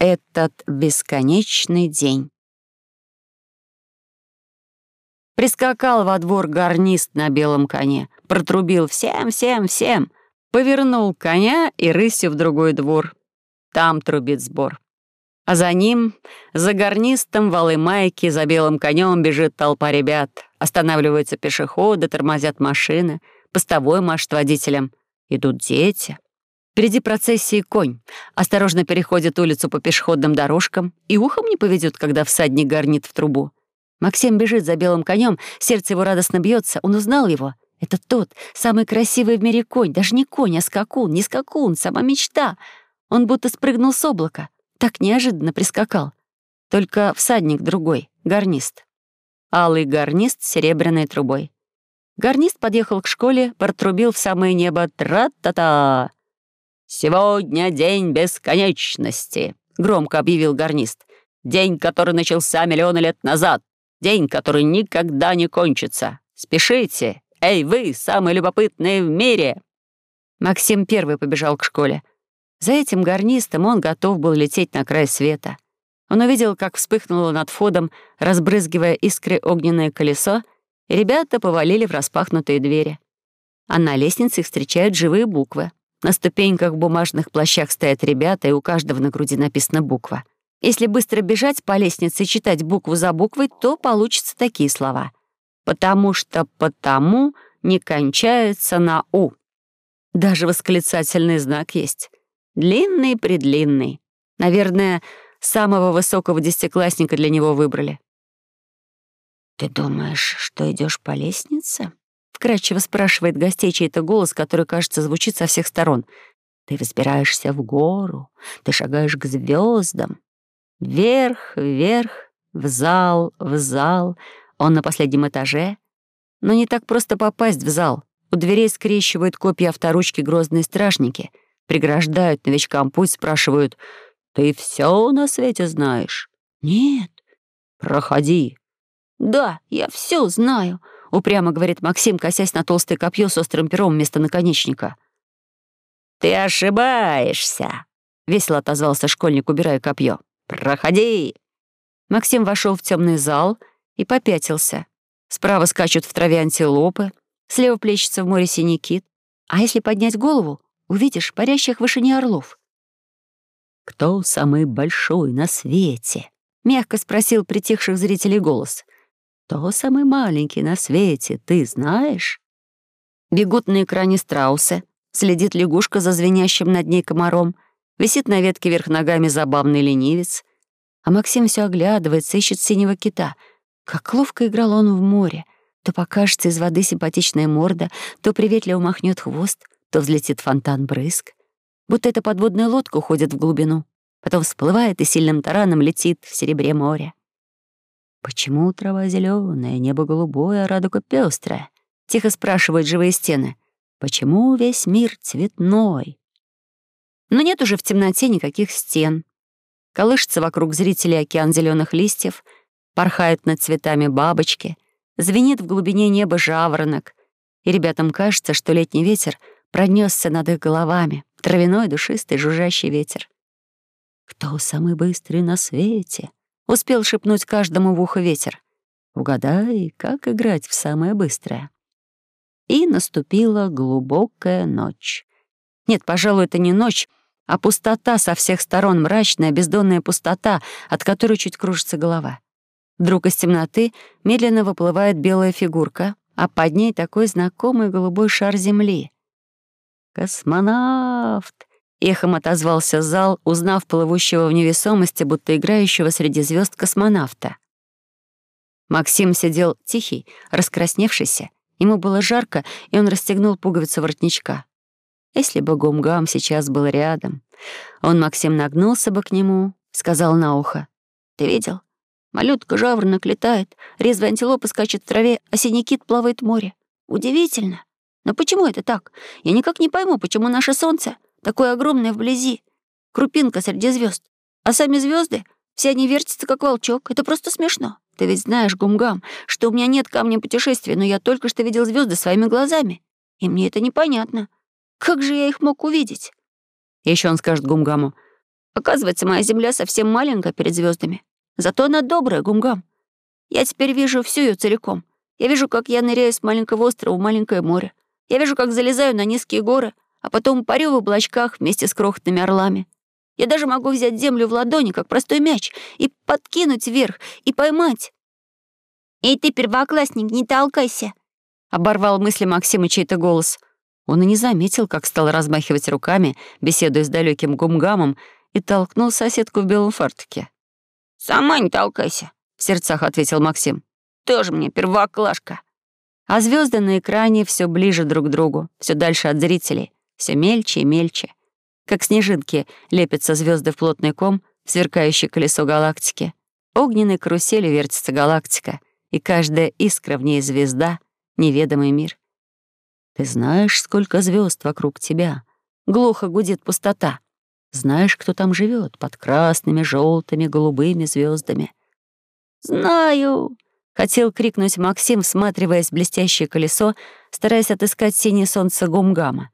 Этот бесконечный день. Прискакал во двор гарнист на белом коне, протрубил всем, всем, всем, повернул коня и рысью в другой двор. Там трубит сбор. А за ним, за гарнистом, валы майки, за белым конем бежит толпа ребят. Останавливаются пешеходы, тормозят машины, постовой машет водителем. Идут дети. Впереди процессии конь. Осторожно переходит улицу по пешеходным дорожкам и ухом не поведет, когда всадник горнит в трубу. Максим бежит за белым конем, сердце его радостно бьется. Он узнал его. Это тот, самый красивый в мире конь. Даже не конь, а скакун. Не скакун, сама мечта. Он будто спрыгнул с облака. Так неожиданно прискакал. Только всадник другой, гарнист. Алый гарнист с серебряной трубой. Гарнист подъехал к школе, протрубил в самое небо «Тра-та-та!» «Сегодня день бесконечности», — громко объявил гарнист. «День, который начался миллионы лет назад. День, который никогда не кончится. Спешите! Эй, вы, самые любопытные в мире!» Максим первый побежал к школе. За этим гарнистом он готов был лететь на край света. Он увидел, как вспыхнуло над входом, разбрызгивая искры огненное колесо, и ребята повалили в распахнутые двери. А на лестнице их встречают живые буквы. На ступеньках в бумажных плащах стоят ребята, и у каждого на груди написана буква. Если быстро бежать по лестнице и читать букву за буквой, то получатся такие слова. «Потому что «потому» не кончается на «у». Даже восклицательный знак есть. Длинный-предлинный. Наверное, самого высокого десятиклассника для него выбрали. «Ты думаешь, что идешь по лестнице?» Вкрадчиво спрашивает гостей чей-то голос, который, кажется, звучит со всех сторон. Ты взбираешься в гору, ты шагаешь к звездам. Вверх, вверх, в зал, в зал. Он на последнем этаже. Но не так просто попасть в зал. У дверей скрещивают копья авторучки грозные стражники. Преграждают новичкам путь, спрашивают, «Ты все на свете знаешь?» «Нет». «Проходи». «Да, я все знаю», — упрямо говорит Максим, косясь на толстое копье с острым пером вместо наконечника. «Ты ошибаешься», — весело отозвался школьник, убирая копье. «Проходи». Максим вошел в темный зал и попятился. Справа скачут в траве антилопы, слева плещется в море синий кит. А если поднять голову, увидишь парящих в вышине орлов. «Кто самый большой на свете?» — мягко спросил притихших зрителей голос. Кто самый маленький на свете, ты знаешь?» Бегут на экране страусы, следит лягушка за звенящим над ней комаром, висит на ветке вверх ногами забавный ленивец. А Максим все оглядывается, ищет синего кита. Как ловко играл он в море. То покажется из воды симпатичная морда, то приветливо махнет хвост, то взлетит фонтан брызг. Будто эта подводная лодка уходит в глубину, потом всплывает и сильным тараном летит в серебре моря. «Почему трава зеленая, небо голубое, а радуга пестрая?» — тихо спрашивают живые стены. «Почему весь мир цветной?» Но нет уже в темноте никаких стен. Колышется вокруг зрителей океан зеленых листьев, порхают над цветами бабочки, звенит в глубине неба жаворонок, и ребятам кажется, что летний ветер пронесся над их головами, травяной душистый жужжащий ветер. «Кто самый быстрый на свете?» Успел шепнуть каждому в ухо ветер. Угадай, как играть в самое быстрое. И наступила глубокая ночь. Нет, пожалуй, это не ночь, а пустота со всех сторон, мрачная, бездонная пустота, от которой чуть кружится голова. Вдруг из темноты медленно выплывает белая фигурка, а под ней такой знакомый голубой шар земли. «Космонавт!» Эхом отозвался зал, узнав плывущего в невесомости, будто играющего среди звезд космонавта. Максим сидел тихий, раскрасневшийся. Ему было жарко, и он расстегнул пуговицу воротничка. Если бы Гумгам сейчас был рядом, он, Максим, нагнулся бы к нему, сказал на ухо. «Ты видел? Малютка-жаворонок летает, резвая антилопа скачет в траве, а синий кит плавает в море. Удивительно. Но почему это так? Я никак не пойму, почему наше солнце такое огромное вблизи, крупинка среди звезд. А сами звезды, все они вертятся, как волчок. Это просто смешно. Ты ведь знаешь, Гумгам, что у меня нет камня путешествия, но я только что видел звезды своими глазами. И мне это непонятно. Как же я их мог увидеть? Еще он скажет Гумгаму, Оказывается, моя земля совсем маленькая перед звездами. Зато она добрая, гумгам. Я теперь вижу всю ее целиком. Я вижу, как я ныряю с маленького острова в маленькое море. Я вижу, как залезаю на низкие горы, а потом парю в облачках вместе с крохотными орлами. Я даже могу взять землю в ладони, как простой мяч, и подкинуть вверх, и поймать. «Эй, ты, первоклассник, не толкайся!» — оборвал мысли Максима чей-то голос. Он и не заметил, как стал размахивать руками, беседуя с далеким гумгамом, и толкнул соседку в белом фартуке. «Сама не толкайся», — в сердцах ответил Максим. «Тоже мне первоклашка». А звезды на экране все ближе друг к другу, все дальше от зрителей, все мельче и мельче. Как снежинки лепятся звезды в плотный ком, сверкающее колесо галактики. Огненной карусели вертится галактика, и каждая искра в ней звезда, неведомый мир. Ты знаешь, сколько звезд вокруг тебя? Глухо гудит пустота. Знаешь, кто там живет под красными, желтыми, голубыми звездами? Знаю! Хотел крикнуть Максим, всматриваясь в блестящее колесо, стараясь отыскать синее солнце Гумгама.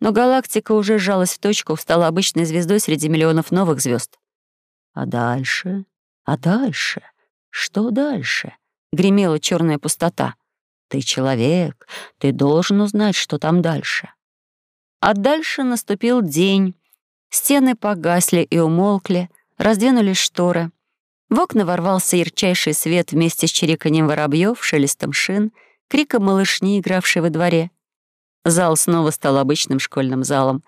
Но галактика уже сжалась в точку, стала обычной звездой среди миллионов новых звезд. А дальше? А дальше? Что дальше? Гремела черная пустота. Ты человек, ты должен узнать, что там дальше. А дальше наступил день, Стены погасли и умолкли, раздвинулись шторы. В окна ворвался ярчайший свет вместе с чириканьем воробьев, шелестом шин, криком малышни, игравшей во дворе. Зал снова стал обычным школьным залом.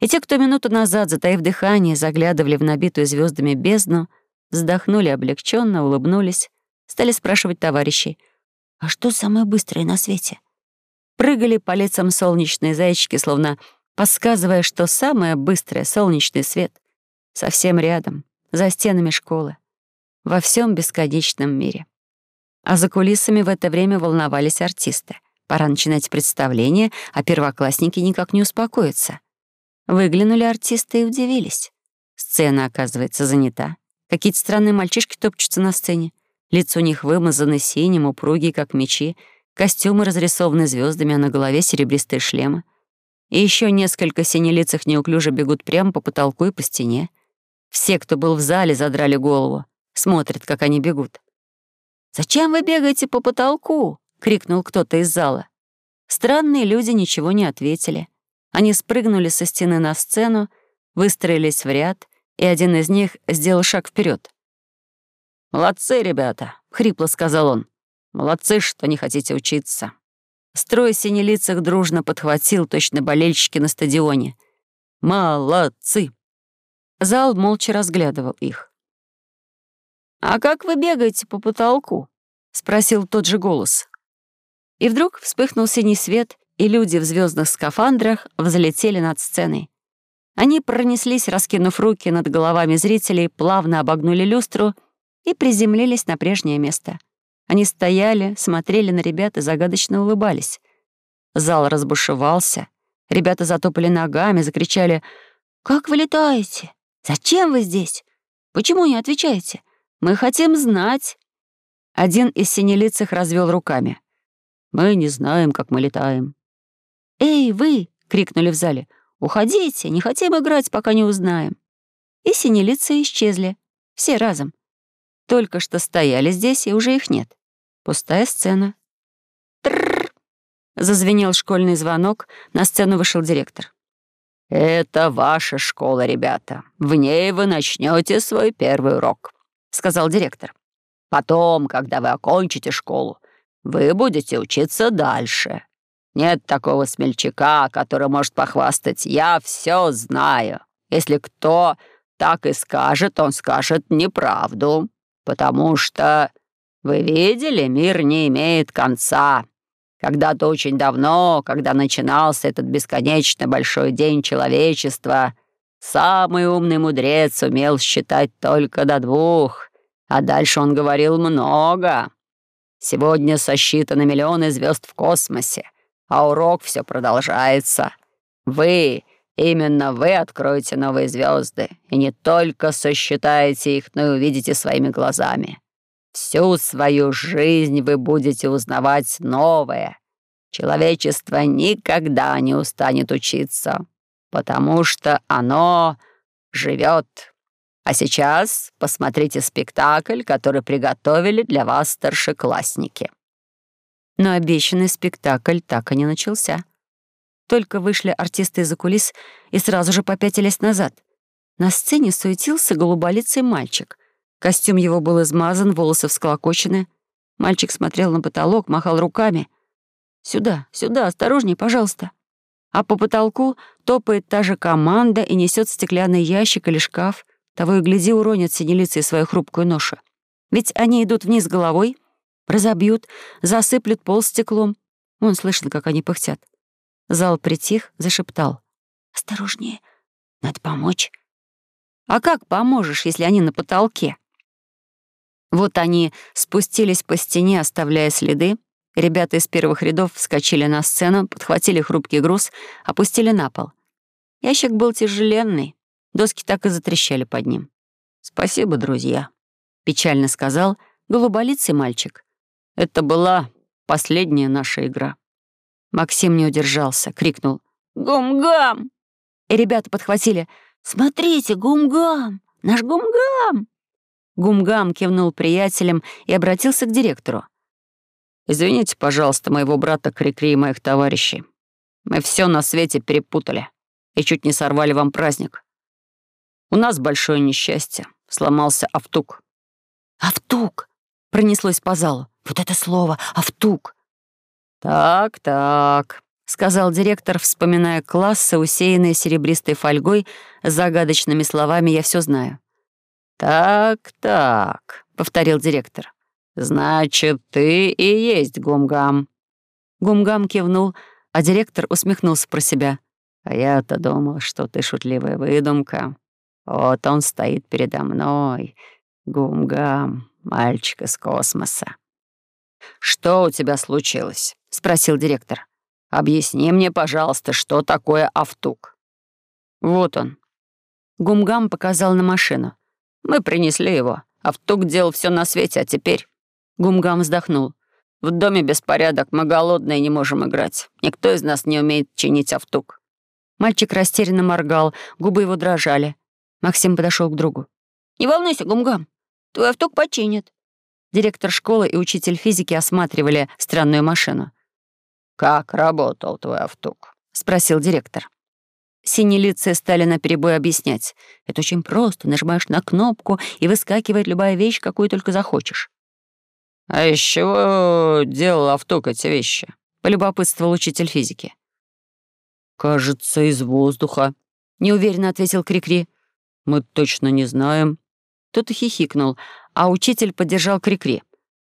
И те, кто минуту назад, затаив дыхание, заглядывали в набитую звездами бездну, вздохнули облегченно, улыбнулись, стали спрашивать товарищей, «А что самое быстрое на свете?» Прыгали по лицам солнечные зайчики, словно подсказывая, что самое быстрое солнечный свет совсем рядом, за стенами школы, во всем бесконечном мире. А за кулисами в это время волновались артисты. Пора начинать представление, а первоклассники никак не успокоятся. Выглянули артисты и удивились. Сцена, оказывается, занята. Какие-то странные мальчишки топчутся на сцене. Лицо у них вымазаны синим, упругие, как мечи. Костюмы разрисованы звездами, а на голове серебристые шлемы. И еще несколько синелицых неуклюже бегут прямо по потолку и по стене. Все, кто был в зале, задрали голову, смотрят, как они бегут. «Зачем вы бегаете по потолку?» — крикнул кто-то из зала. Странные люди ничего не ответили. Они спрыгнули со стены на сцену, выстроились в ряд, и один из них сделал шаг вперед. «Молодцы, ребята!» — хрипло сказал он. «Молодцы, что не хотите учиться. Строй синелицых дружно подхватил точно болельщики на стадионе. «Молодцы!» Зал молча разглядывал их. «А как вы бегаете по потолку?» — спросил тот же голос. И вдруг вспыхнул синий свет, и люди в звездных скафандрах взлетели над сценой. Они пронеслись, раскинув руки над головами зрителей, плавно обогнули люстру и приземлились на прежнее место. Они стояли, смотрели на ребят и загадочно улыбались. Зал разбушевался. Ребята затопали ногами, закричали «Как вы летаете? Зачем вы здесь? Почему не отвечаете? Мы хотим знать». Один из синелицых развел руками. «Мы не знаем, как мы летаем». «Эй, вы!» — крикнули в зале. «Уходите, не хотим играть, пока не узнаем». И синелицы исчезли. Все разом. Только что стояли здесь, и уже их нет. Пустая сцена. Трррр! Зазвенел школьный звонок, на сцену вышел директор. «Это ваша школа, ребята. В ней вы начнете свой первый урок», — сказал директор. «Потом, когда вы окончите школу, вы будете учиться дальше. Нет такого смельчака, который может похвастать «я все знаю». Если кто так и скажет, он скажет неправду потому что, вы видели, мир не имеет конца. Когда-то очень давно, когда начинался этот бесконечно большой день человечества, самый умный мудрец умел считать только до двух, а дальше он говорил много. Сегодня сосчитаны миллионы звезд в космосе, а урок все продолжается. Вы Именно вы откроете новые звезды, и не только сосчитаете их, но и увидите своими глазами. Всю свою жизнь вы будете узнавать новое. Человечество никогда не устанет учиться, потому что оно живет А сейчас посмотрите спектакль, который приготовили для вас старшеклассники». Но обещанный спектакль так и не начался. Только вышли артисты из-за кулис и сразу же попятились назад. На сцене суетился голуболицый мальчик. Костюм его был измазан, волосы всклокочены. Мальчик смотрел на потолок, махал руками. «Сюда, сюда, осторожней, пожалуйста». А по потолку топает та же команда и несет стеклянный ящик или шкаф. Того и гляди, уронят синелицы свою хрупкую ношу. Ведь они идут вниз головой, разобьют, засыплют пол стеклом. Он слышно, как они пыхтят. Зал притих, зашептал. «Осторожнее, надо помочь». «А как поможешь, если они на потолке?» Вот они спустились по стене, оставляя следы. Ребята из первых рядов вскочили на сцену, подхватили хрупкий груз, опустили на пол. Ящик был тяжеленный, доски так и затрещали под ним. «Спасибо, друзья», — печально сказал голуболицый мальчик. «Это была последняя наша игра». Максим не удержался, крикнул «Гум-гам!» И ребята подхватили «Смотрите, гум-гам! Наш гум-гам!» Гумгам кивнул приятелям и обратился к директору. «Извините, пожалуйста, моего брата Крикри и моих товарищей. Мы все на свете перепутали и чуть не сорвали вам праздник. У нас большое несчастье. Сломался автук». «Автук!» — пронеслось по залу. «Вот это слово! Автук!» «Так, так», — сказал директор, вспоминая классы, усеянные серебристой фольгой, с загадочными словами «я все знаю». «Так, так», — повторил директор. «Значит, ты и есть Гумгам». Гумгам кивнул, а директор усмехнулся про себя. «А я-то думал, что ты шутливая выдумка. Вот он стоит передо мной, Гумгам, мальчик из космоса». «Что у тебя случилось?» — спросил директор. «Объясни мне, пожалуйста, что такое автук?» «Вот он». Гумгам показал на машину. Мы принесли его. Автук делал все на свете, а теперь...» Гумгам вздохнул. «В доме беспорядок, мы голодные, не можем играть. Никто из нас не умеет чинить автук». Мальчик растерянно моргал, губы его дрожали. Максим подошел к другу. «Не волнуйся, Гумгам, твой автук починит». Директор школы и учитель физики осматривали странную машину. «Как работал твой автук?» — спросил директор. Синелицы стали наперебой объяснять. Это очень просто. Нажимаешь на кнопку, и выскакивает любая вещь, какую только захочешь. «А из чего делал авток эти вещи?» — полюбопытствовал учитель физики. «Кажется, из воздуха», — неуверенно ответил Крикри. «Мы точно не знаем». Тот хихикнул, а учитель поддержал Крикри.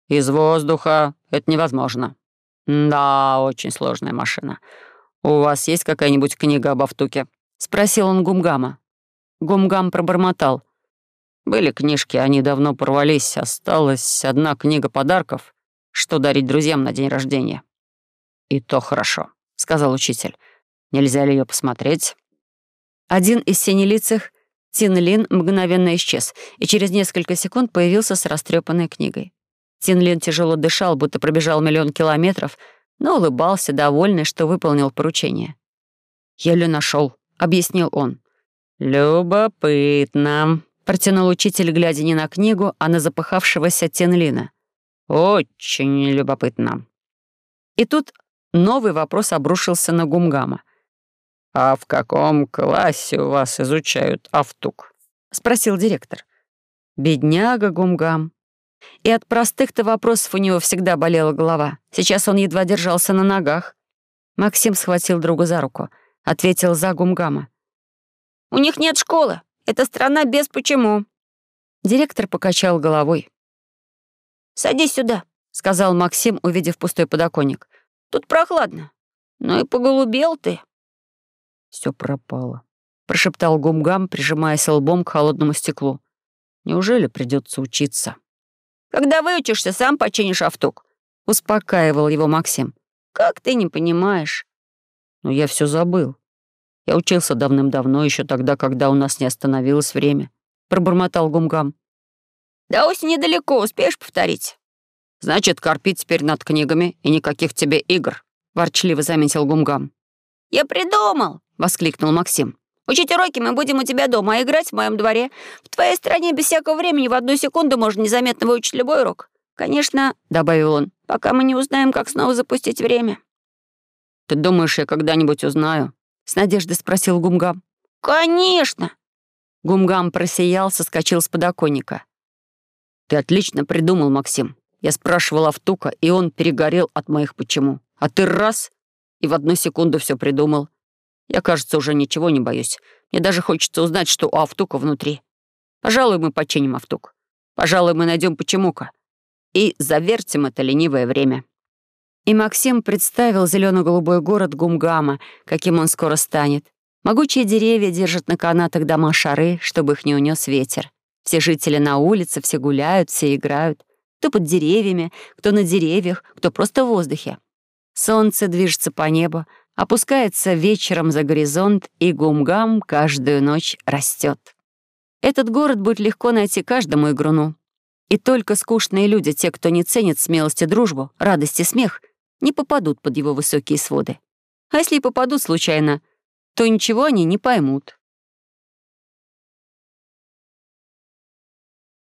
«Из воздуха это невозможно». «Да, очень сложная машина. «У вас есть какая-нибудь книга об Автуке?» — спросил он Гумгама. Гумгам пробормотал. «Были книжки, они давно порвались. Осталась одна книга подарков, что дарить друзьям на день рождения». «И то хорошо», — сказал учитель. «Нельзя ли ее посмотреть?» Один из синелицых, Тин Лин, мгновенно исчез и через несколько секунд появился с растрепанной книгой. Тин Лин тяжело дышал, будто пробежал миллион километров — но улыбался, довольный, что выполнил поручение. «Еле нашел, объяснил он. «Любопытно», — протянул учитель, глядя не на книгу, а на запыхавшегося Тенлина. «Очень любопытно». И тут новый вопрос обрушился на Гумгама. «А в каком классе у вас изучают автук?» — спросил директор. «Бедняга Гумгам. И от простых-то вопросов у него всегда болела голова. Сейчас он едва держался на ногах. Максим схватил друга за руку. Ответил за Гумгама. «У них нет школы. Это страна без почему». Директор покачал головой. «Садись сюда», — сказал Максим, увидев пустой подоконник. «Тут прохладно. Ну и поголубел ты». Все пропало», — прошептал Гумгам, прижимаясь лбом к холодному стеклу. «Неужели придется учиться?» Когда выучишься, сам починишь автук», — успокаивал его Максим. «Как ты не понимаешь?» «Но я все забыл. Я учился давным-давно, еще тогда, когда у нас не остановилось время», — пробормотал Гумгам. «До осени недалеко, успеешь повторить?» «Значит, корпи теперь над книгами и никаких тебе игр», — ворчливо заметил Гумгам. «Я придумал!» — воскликнул Максим. Учить уроки мы будем у тебя дома, а играть в моем дворе. В твоей стране без всякого времени в одну секунду можно незаметно выучить любой урок. Конечно, — добавил он, — пока мы не узнаем, как снова запустить время». «Ты думаешь, я когда-нибудь узнаю?» — с надеждой спросил Гумгам. «Конечно!» Гумгам просиял, соскочил с подоконника. «Ты отлично придумал, Максим. Я спрашивал Автука, и он перегорел от моих «почему». А ты раз — и в одну секунду все придумал. Я, кажется, уже ничего не боюсь. Мне даже хочется узнать, что у Автука внутри. Пожалуй, мы починим Автук. Пожалуй, мы найдем почему-ка. И завертим это ленивое время». И Максим представил зелено-голубой город Гумгама, каким он скоро станет. Могучие деревья держат на канатах дома шары, чтобы их не унес ветер. Все жители на улице, все гуляют, все играют. Кто под деревьями, кто на деревьях, кто просто в воздухе. Солнце движется по небу, опускается вечером за горизонт, и гумгам каждую ночь растет. Этот город будет легко найти каждому игруну. И только скучные люди, те, кто не ценит смелость и дружбу, радость и смех, не попадут под его высокие своды. А если и попадут случайно — то ничего они не поймут.